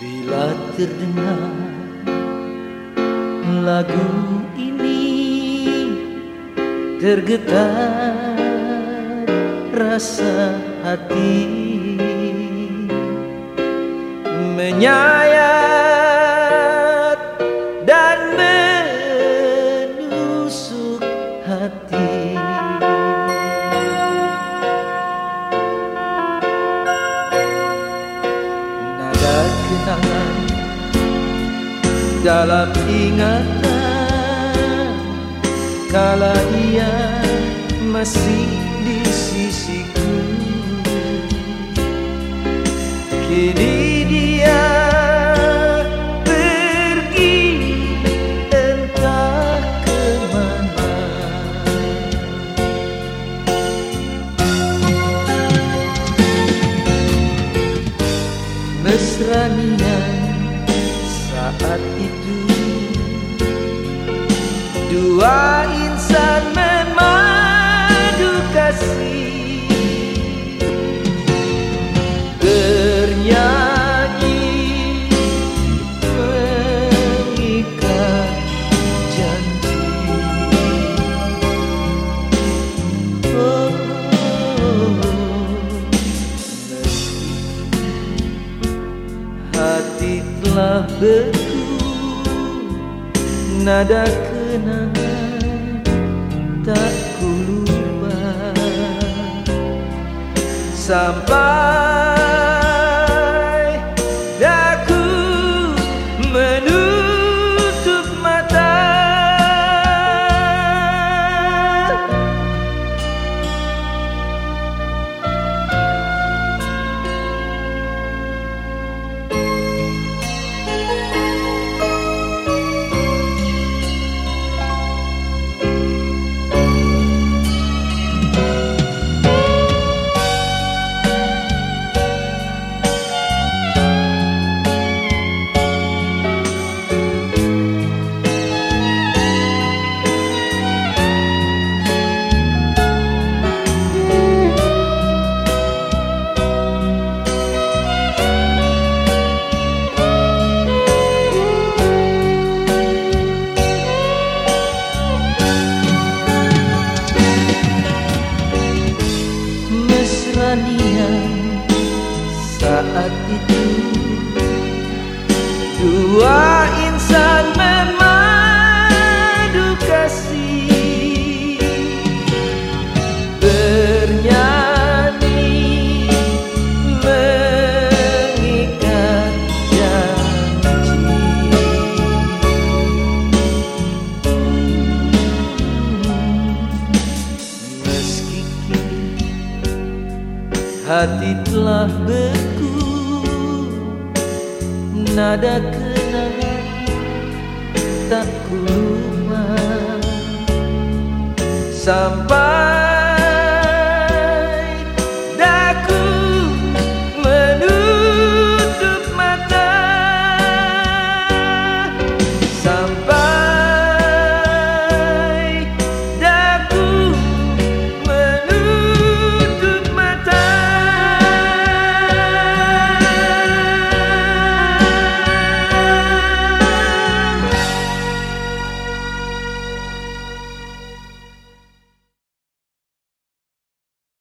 Bila terdengar lagu ini Tergetar rasa hati. Menyayat dan menusuk hati. Nada kenangan dalam ingatan Kala ia masih di sisiku. Kini dia pergi entah ke mana. Mesranian saat itu Dua beku Nada kenangan tak ku lupa. Sampai saat itu. Dua insan memadu kasih Bernyanyi mengikat janji. Meski kini hati telah beku Nada kenangan tak ku lupa. Sampai